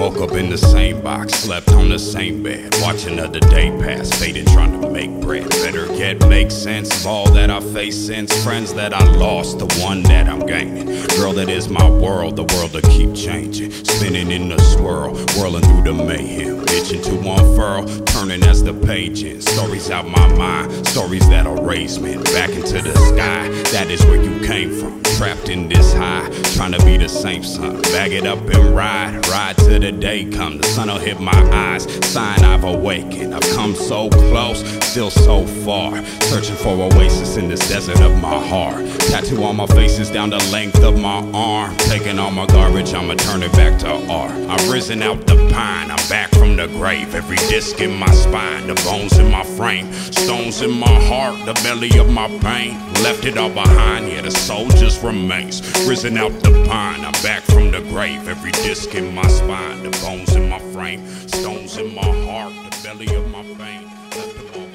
Woke up in the same box, slept on the same bed. Watch another day pass, faded trying to make bread. Better get make sense of all that I face since. Friends that I lost, the one that I'm gaining. Girl, that is my world, the world that keep changing. Spinning in a swirl, whirling through the mayhem. Itching to one turning as the page ends. Stories out my mind, stories that'll raise me back into the sky. That is where you came from. Trapped in this high, trying to be the same son. Bag it up and ride, ride till the day come. The sun'll hit my eyes, sign I've awakened. I've come so close, still so far. Searching for oasis in this desert of my heart. Tattoo on my faces down the length of my arm. Taking all my garbage, I'ma turn it back to art. I've risen out the pine, I'm back from the grave. Every disc in my spine, the bones in my frame, stones in my heart, the belly of my pain. Left it all behind, yeah, the soul just remains. Risen out the pine, I'm back from the grave. Every disc in my spine, the bones in my frame, stones in my heart, the belly of my bang.